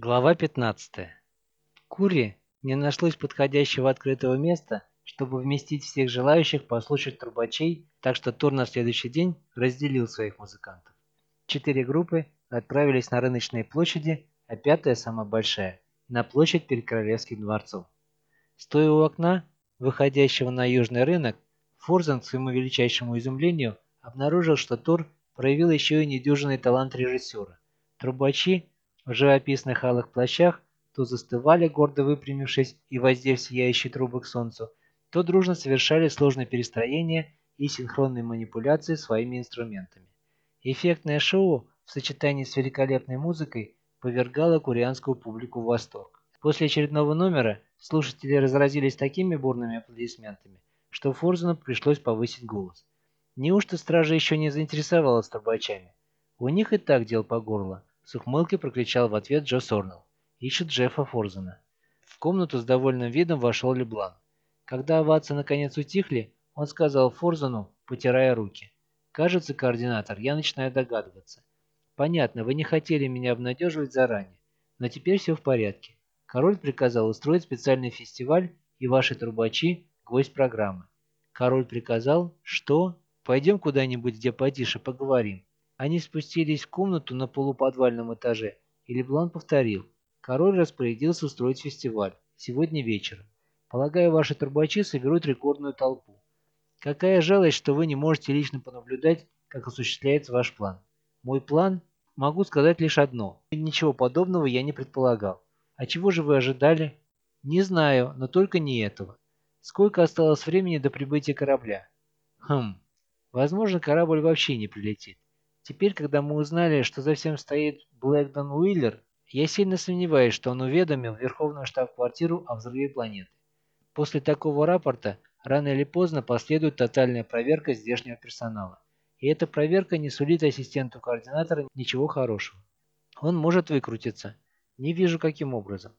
Глава 15. Куре не нашлось подходящего открытого места, чтобы вместить всех желающих послушать трубачей, так что тур на следующий день разделил своих музыкантов. Четыре группы отправились на рыночные площади, а пятая, самая большая, на площадь перед Королевским дворцом. Стоя у окна, выходящего на южный рынок, Форзен, к своему величайшему изумлению, обнаружил, что Тур проявил еще и недюжинный талант режиссера. Трубачи в живописных алых плащах то застывали, гордо выпрямившись и воздев сияющий трубы к солнцу, то дружно совершали сложные перестроения и синхронные манипуляции своими инструментами. Эффектное шоу в сочетании с великолепной музыкой повергало курианскую публику в восторг. После очередного номера слушатели разразились такими бурными аплодисментами, что Форзену пришлось повысить голос. Неужто стража еще не заинтересовалась трубачами? У них и так дел по горло. С ухмылкой прокричал в ответ Джо Сорнелл. «Ищут Джеффа Форзена». В комнату с довольным видом вошел Леблан. Когда овации наконец утихли, он сказал Форзену, потирая руки. «Кажется, координатор, я начинаю догадываться. Понятно, вы не хотели меня обнадеживать заранее, но теперь все в порядке. Король приказал устроить специальный фестиваль, и ваши трубачи – гость программы. Король приказал, что? Пойдем куда-нибудь, где потише поговорим. Они спустились в комнату на полуподвальном этаже, и Леблан повторил. Король распорядился устроить фестиваль. Сегодня вечером. Полагаю, ваши трубачи соберут рекордную толпу. Какая жалость, что вы не можете лично понаблюдать, как осуществляется ваш план. Мой план? Могу сказать лишь одно. Ничего подобного я не предполагал. А чего же вы ожидали? Не знаю, но только не этого. Сколько осталось времени до прибытия корабля? Хм, возможно, корабль вообще не прилетит. Теперь, когда мы узнали, что за всем стоит Блэкдон Уиллер, я сильно сомневаюсь, что он уведомил Верховную штаб-квартиру о взрыве планеты. После такого рапорта рано или поздно последует тотальная проверка здешнего персонала. И эта проверка не сулит ассистенту координатора ничего хорошего. Он может выкрутиться. Не вижу, каким образом.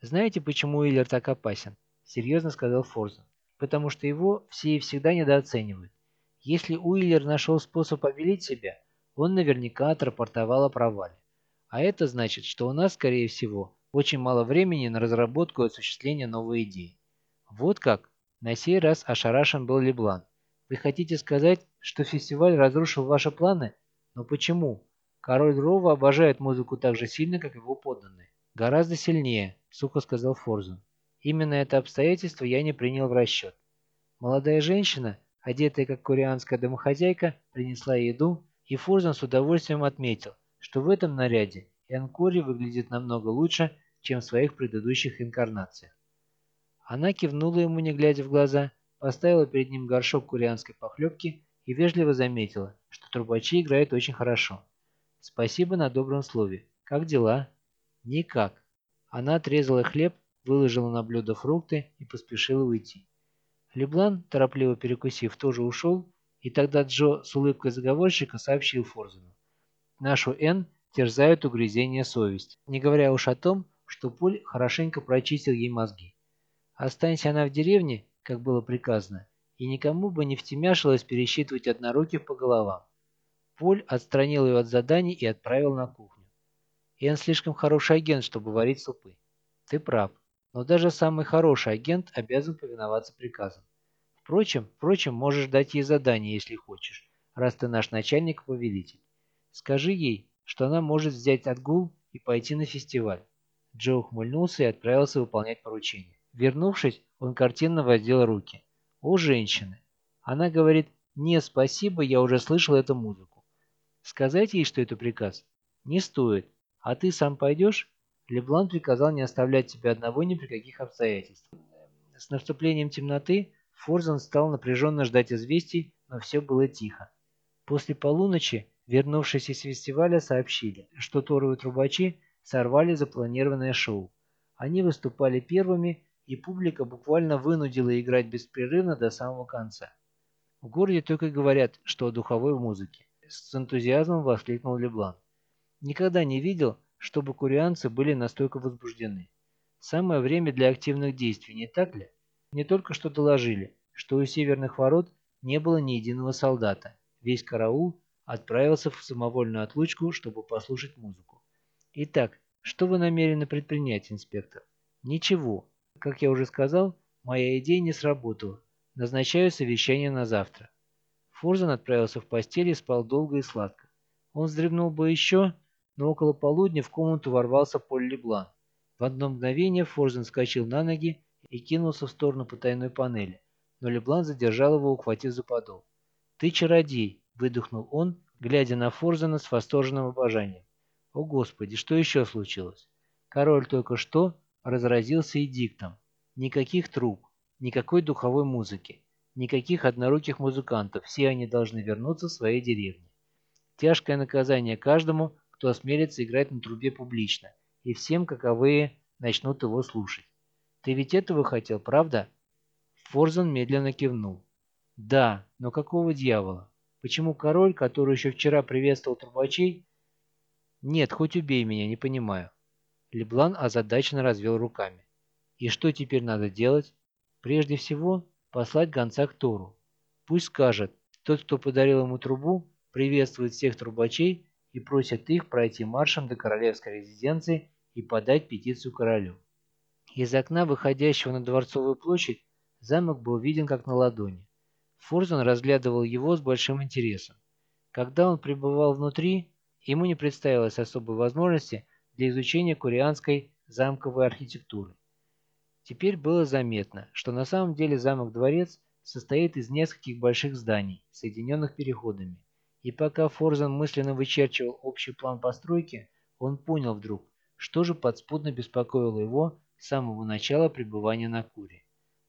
Знаете, почему Уиллер так опасен? Серьезно сказал Форзен. Потому что его все и всегда недооценивают. Если Уиллер нашел способ обелить себя, он наверняка отрапортовал о провале. А это значит, что у нас, скорее всего, очень мало времени на разработку и осуществление новой идеи. Вот как? На сей раз ошарашен был Леблан. Вы хотите сказать, что фестиваль разрушил ваши планы? Но почему? Король Рова обожает музыку так же сильно, как его подданные. Гораздо сильнее, сухо сказал Форзун. Именно это обстоятельство я не принял в расчет. Молодая женщина, одетая как курианская домохозяйка, принесла еду и Фурзан с удовольствием отметил, что в этом наряде Энкори выглядит намного лучше, чем в своих предыдущих инкарнациях. Она кивнула ему, не глядя в глаза, поставила перед ним горшок курианской похлебки и вежливо заметила, что трубачи играют очень хорошо. «Спасибо на добром слове. Как дела?» «Никак». Она отрезала хлеб, выложила на блюдо фрукты и поспешила уйти. Леблан, торопливо перекусив, тоже ушел, и тогда Джо с улыбкой заговорщика сообщил Форзену. Нашу Н терзают угрызения совести, не говоря уж о том, что Поль хорошенько прочистил ей мозги. Останься она в деревне, как было приказано, и никому бы не втемяшилось пересчитывать одноруких по головам. Поль отстранил ее от заданий и отправил на кухню. Эн слишком хороший агент, чтобы варить супы. Ты прав, но даже самый хороший агент обязан повиноваться приказам. Впрочем, впрочем, можешь дать ей задание, если хочешь, раз ты наш начальник-повелитель. Скажи ей, что она может взять отгул и пойти на фестиваль. Джо ухмыльнулся и отправился выполнять поручение. Вернувшись, он картинно воздел руки. «О, женщины!» Она говорит, «Не, спасибо, я уже слышал эту музыку». Сказать ей, что это приказ? Не стоит. А ты сам пойдешь? Леблан приказал не оставлять тебя одного ни при каких обстоятельствах. С наступлением темноты Форзан стал напряженно ждать известий, но все было тихо. После полуночи, вернувшись из фестиваля, сообщили, что торовые трубачи сорвали запланированное шоу. Они выступали первыми, и публика буквально вынудила играть беспрерывно до самого конца. В городе только говорят, что о духовой музыке. С энтузиазмом воскликнул Леблан. Никогда не видел, чтобы курианцы были настолько возбуждены. Самое время для активных действий, не так ли? Мне только что доложили, что у северных ворот не было ни единого солдата. Весь караул отправился в самовольную отлучку, чтобы послушать музыку. Итак, Что вы намерены предпринять, инспектор? Ничего. Как я уже сказал, моя идея не сработала. Назначаю совещание на завтра. Форзан отправился в постель и спал долго и сладко. Он вздремнул бы еще, но около полудня в комнату ворвался Поль Леблан. В одно мгновение Форзан вскочил на ноги и кинулся в сторону потайной панели, но Леблан задержал его, ухватив за подол. «Ты чародей!» – выдохнул он, глядя на Форзана с восторженным обожанием. «О, Господи, что еще случилось?» Король только что разразился эдиктом. Никаких труб, никакой духовой музыки, никаких одноруких музыкантов, все они должны вернуться в свои деревни. Тяжкое наказание каждому, кто осмелится играть на трубе публично, и всем, каковые начнут его слушать. Ты ведь этого хотел, правда? Форзан медленно кивнул. Да, но какого дьявола? Почему король, который еще вчера приветствовал трубачей... Нет, хоть убей меня, не понимаю. Леблан озадаченно развел руками. И что теперь надо делать? Прежде всего, послать гонца к Тору. Пусть скажет, тот, кто подарил ему трубу, приветствует всех трубачей и просит их пройти маршем до королевской резиденции и подать петицию королю. Из окна, выходящего на Дворцовую площадь, замок был виден как на ладони. Форзан разглядывал его с большим интересом. Когда он пребывал внутри, ему не представилось особой возможности для изучения курианской замковой архитектуры. Теперь было заметно, что на самом деле замок-дворец состоит из нескольких больших зданий, соединенных переходами. И пока Форзан мысленно вычерчивал общий план постройки, он понял вдруг, что же подспудно беспокоило его с самого начала пребывания на Куре.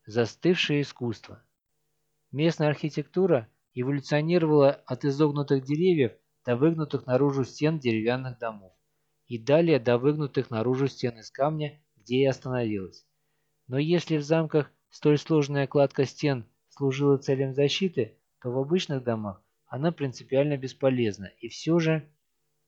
Застывшее искусство. Местная архитектура эволюционировала от изогнутых деревьев до выгнутых наружу стен деревянных домов и далее до выгнутых наружу стен из камня, где и остановилась. Но если в замках столь сложная кладка стен служила целям защиты, то в обычных домах она принципиально бесполезна, и все же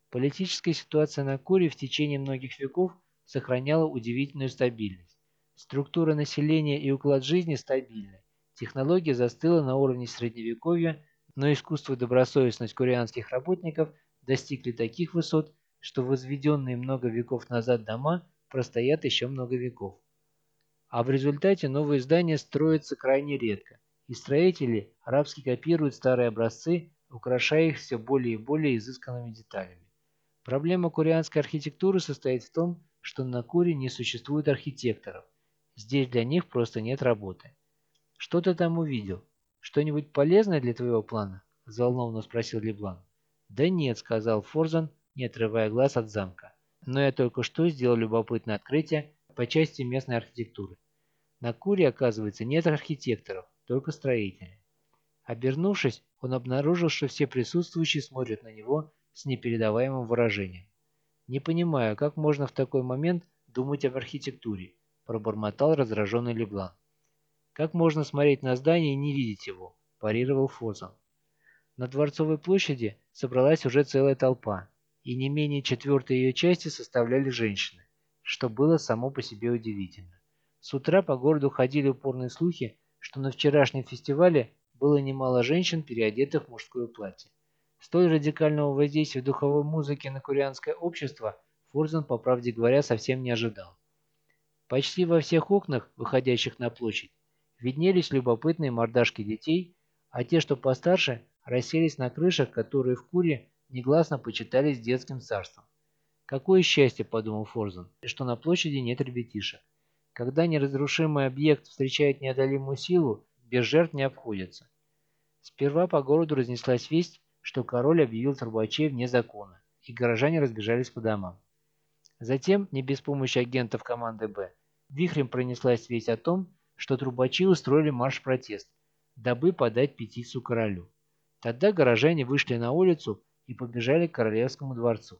политическая ситуация на Куре в течение многих веков сохраняла удивительную стабильность. Структура населения и уклад жизни стабильны. Технология застыла на уровне средневековья, но искусство и добросовестность курианских работников достигли таких высот, что возведенные много веков назад дома простоят еще много веков. А в результате новые здания строятся крайне редко, и строители арабски копируют старые образцы, украшая их все более и более изысканными деталями. Проблема курианской архитектуры состоит в том, что на Куре не существует архитекторов. Здесь для них просто нет работы. «Что ты там увидел? Что-нибудь полезное для твоего плана?» – взволнованно спросил Леблан. «Да нет», – сказал Форзан, не отрывая глаз от замка. «Но я только что сделал любопытное открытие по части местной архитектуры. На Куре, оказывается, нет архитекторов, только строители. Обернувшись, он обнаружил, что все присутствующие смотрят на него с непередаваемым выражением. «Не понимаю, как можно в такой момент думать об архитектуре», – пробормотал раздраженный Леблан. «Как можно смотреть на здание и не видеть его?» – парировал Фозан. На Дворцовой площади собралась уже целая толпа, и не менее четвертой ее части составляли женщины, что было само по себе удивительно. С утра по городу ходили упорные слухи, что на вчерашнем фестивале было немало женщин, переодетых в мужское платье. Столь радикального воздействия духовой музыки на курианское общество Фурзен, по правде говоря, совсем не ожидал. Почти во всех окнах, выходящих на площадь, виднелись любопытные мордашки детей, а те, что постарше, расселись на крышах, которые в Куре негласно почитались детским царством. «Какое счастье», — подумал Форзен, — «что на площади нет ребятишек. Когда неразрушимый объект встречает неодолимую силу, без жертв не обходится». Сперва по городу разнеслась весть, что король объявил трубачей вне закона, и горожане разбежались по домам. Затем, не без помощи агентов команды «Б», вихрем пронеслась весть о том, что трубачи устроили марш-протест, дабы подать петицию королю. Тогда горожане вышли на улицу и побежали к королевскому дворцу.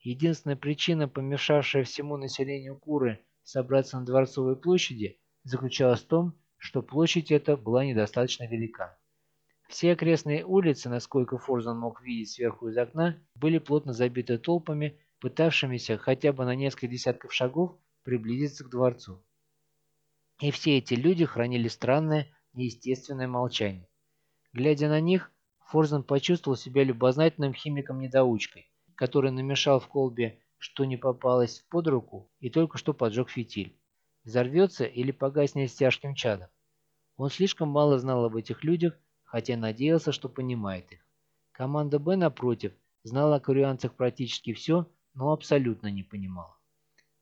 Единственная причина, помешавшая всему населению Куры собраться на Дворцовой площади, заключалась в том, что площадь эта была недостаточно велика. Все окрестные улицы, насколько Форзан мог видеть сверху из окна, были плотно забиты толпами, пытавшимися хотя бы на несколько десятков шагов приблизиться к дворцу. И все эти люди хранили странное, неестественное молчание. Глядя на них, Форзан почувствовал себя любознательным химиком-недоучкой, который намешал в колбе что не попалось под руку и только что поджег фитиль. Взорвется или погаснет с тяжким чадом. Он слишком мало знал об этих людях, хотя надеялся, что понимает их. Команда «Б», напротив, знала о курианцах практически все, но абсолютно не понимала.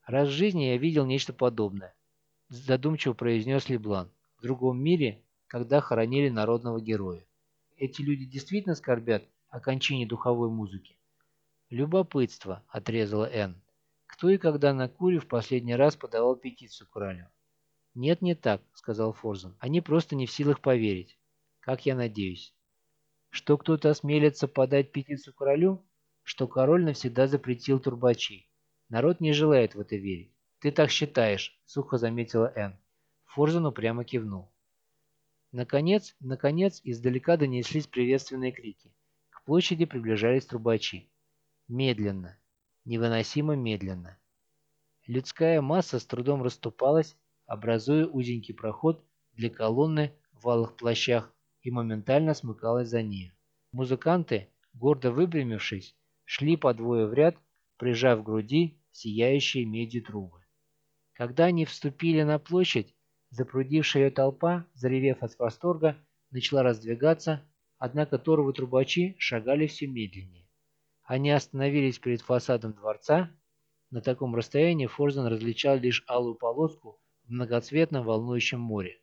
«Раз в жизни я видел нечто подобное», – задумчиво произнес Леблан. «В другом мире, когда хоронили народного героя. Эти люди действительно скорбят о кончине духовой музыки?» «Любопытство», – отрезала Энн. «Кто и когда на Куре в последний раз подавал петицию королю?» «Нет, не так», – сказал Форзен. «Они просто не в силах поверить. Как я надеюсь». «Что кто-то осмелится подать петицию королю?» «Что король навсегда запретил турбачей. Народ не желает в это верить». «Ты так считаешь», – сухо заметила Энн. Форзен прямо кивнул. Наконец, наконец, издалека донеслись приветственные крики. К площади приближались трубачи. Медленно. Невыносимо медленно. Людская масса с трудом расступалась, образуя узенький проход для колонны в алых плащах и моментально смыкалась за ней. Музыканты, гордо выпрямившись, шли по двое в ряд, прижав к груди сияющие меди трубы. Когда они вступили на площадь, запрудившая ее толпа, заревев от восторга, начала раздвигаться, однако торовые трубачи шагали все медленнее. Они остановились перед фасадом дворца. На таком расстоянии Форзен различал лишь алую полоску в многоцветном волнующем море.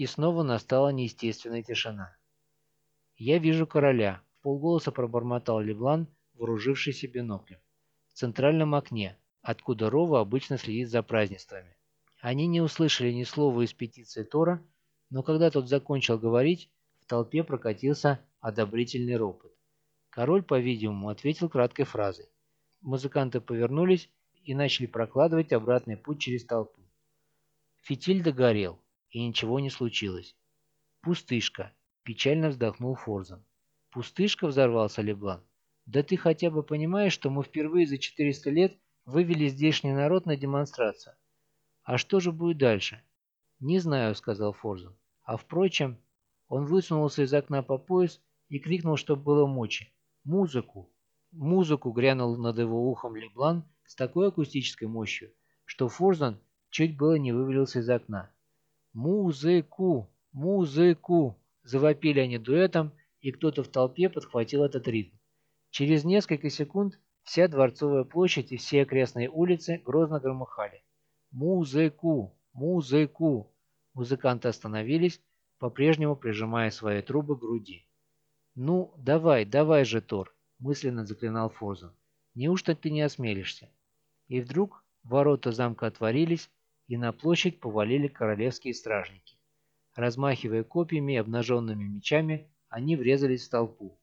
И снова настала неестественная тишина. «Я вижу короля», — полголоса пробормотал Леблан, вооружившийся биноклем. «В центральном окне, откуда Рова обычно следит за празднествами». Они не услышали ни слова из петиции Тора, но когда тот закончил говорить, в толпе прокатился одобрительный ропот. Король, по-видимому, ответил краткой фразой. Музыканты повернулись и начали прокладывать обратный путь через толпу. Фитиль догорел, и ничего не случилось. «Пустышка», – печально вздохнул Форзан. «Пустышка?» – взорвался Леблан. «Да ты хотя бы понимаешь, что мы впервые за 400 лет вывели здешний народ на демонстрацию. А что же будет дальше?» «Не знаю», – сказал Форзан. «А впрочем...» Он высунулся из окна по пояс и крикнул, чтобы было мочи. Музыку! Музыку грянул над его ухом Леблан с такой акустической мощью, что Форзан чуть было не вывалился из окна. «Музыку! Музыку!» Завопили они дуэтом, и кто-то в толпе подхватил этот ритм. Через несколько секунд вся Дворцовая площадь и все окрестные улицы грозно громыхали. «Музыку! Музыку!» Музыканты остановились, по-прежнему прижимая свои трубы к груди. «Ну, давай, давай же, Тор!» – мысленно заклинал Форзен. «Неужто ты не осмелишься?» И вдруг ворота замка отворились, и на площадь повалили королевские стражники. Размахивая копьями и обнаженными мечами, они врезались в толпу.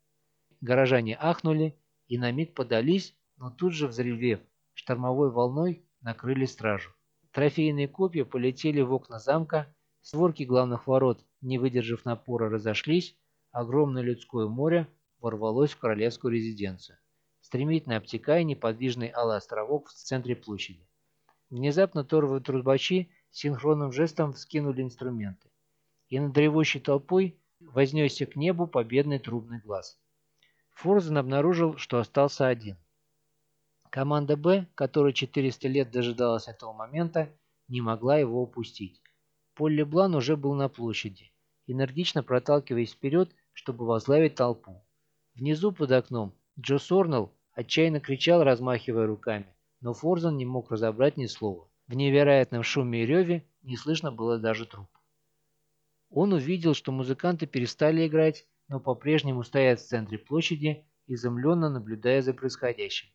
Горожане ахнули и на миг подались, но тут же взревев, штормовой волной накрыли стражу. Трофейные копья полетели в окна замка, створки главных ворот, не выдержав напора, разошлись, огромное людское море ворвалось в королевскую резиденцию, стремительно обтекая неподвижный алый островок в центре площади. Внезапно торовые трубачи синхронным жестом вскинули инструменты, и над ревущей толпой вознесся к небу победный трубный глаз. Форзен обнаружил, что остался один. Команда «Б», которая 400 лет дожидалась этого момента, не могла его упустить. Поль Леблан уже был на площади, энергично проталкиваясь вперед чтобы возглавить толпу. Внизу под окном Джо Сорнелл отчаянно кричал, размахивая руками, но Форзан не мог разобрать ни слова. В невероятном шуме и реве не слышно было даже труп. Он увидел, что музыканты перестали играть, но по-прежнему стоят в центре площади, изумленно наблюдая за происходящим.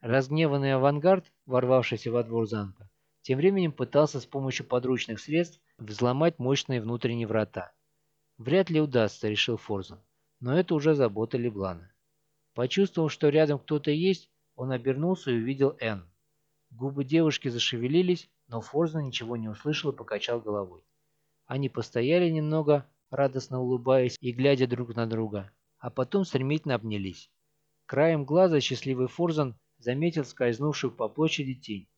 Разгневанный авангард, ворвавшийся во двор замка, тем временем пытался с помощью подручных средств взломать мощные внутренние врата. Вряд ли удастся, решил Форзан. Но это уже забота Леблана. Почувствовав, что рядом кто-то есть, он обернулся и увидел Энн. Губы девушки зашевелились, но Форзан ничего не услышал и покачал головой. Они постояли немного, радостно улыбаясь и глядя друг на друга, а потом стремительно обнялись. Краем глаза счастливый Форзан заметил скользнувшую по площади тень.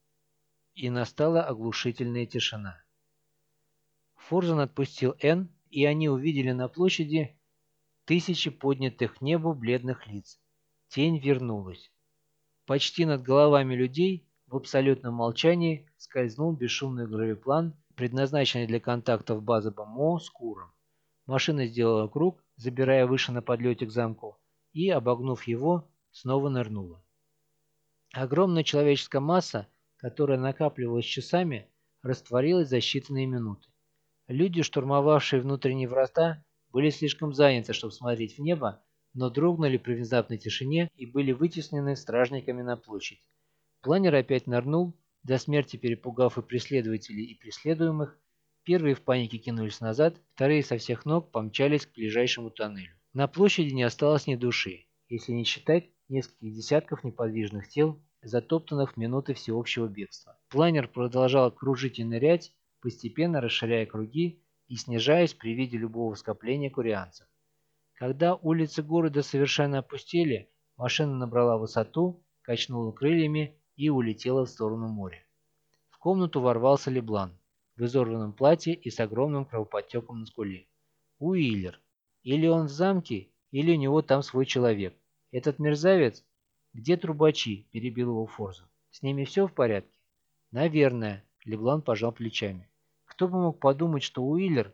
И настала оглушительная тишина. Форзан отпустил Энн и они увидели на площади тысячи поднятых небу бледных лиц. Тень вернулась. Почти над головами людей в абсолютном молчании скользнул бесшумный гравиплан, предназначенный для контактов базы БМО с Куром. Машина сделала круг, забирая выше на подлете к замку, и, обогнув его, снова нырнула. Огромная человеческая масса, которая накапливалась часами, растворилась за считанные минуты. Люди, штурмовавшие внутренние врата, были слишком заняты, чтобы смотреть в небо, но дрогнули при внезапной тишине и были вытеснены стражниками на площадь. Планер опять нырнул, до смерти перепугав и преследователей, и преследуемых. Первые в панике кинулись назад, вторые со всех ног помчались к ближайшему тоннелю. На площади не осталось ни души, если не считать нескольких десятков неподвижных тел, затоптанных в минуты всеобщего бегства. Планер продолжал кружить и нырять, постепенно расширяя круги и снижаясь при виде любого скопления курианцев. Когда улицы города совершенно опустели, машина набрала высоту, качнула крыльями и улетела в сторону моря. В комнату ворвался Леблан в изорванном платье и с огромным кровоподтеком на скуле. Уиллер. Или он в замке, или у него там свой человек. Этот мерзавец? Где трубачи? Перебил его Форза. С ними все в порядке? Наверное. Леблан пожал плечами. Кто бы мог подумать, что Уиллер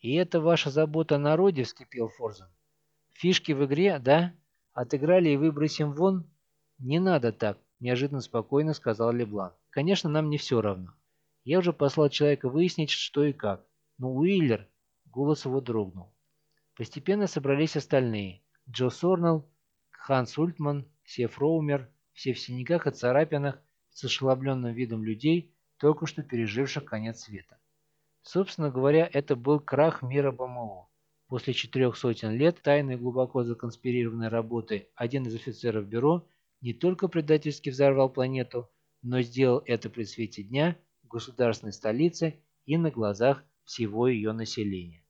«И это ваша забота о народе?» – вскипел Форзен. «Фишки в игре, да? Отыграли и выбросим вон?» «Не надо так», – неожиданно спокойно сказал Леблан. «Конечно, нам не все равно. Я уже послал человека выяснить, что и как. Но Уиллер...» – голос его дрогнул. Постепенно собрались остальные. Джо Сорнелл, Ханс Ультман, Сеф Роумер, все в синяках и царапинах, с ошеломленным видом людей, только что переживших конец света. Собственно говоря, это был крах мира БМО. После четырех сотен лет тайной глубоко законспирированной работы один из офицеров бюро не только предательски взорвал планету, но сделал это при свете дня в государственной столице и на глазах всего ее населения.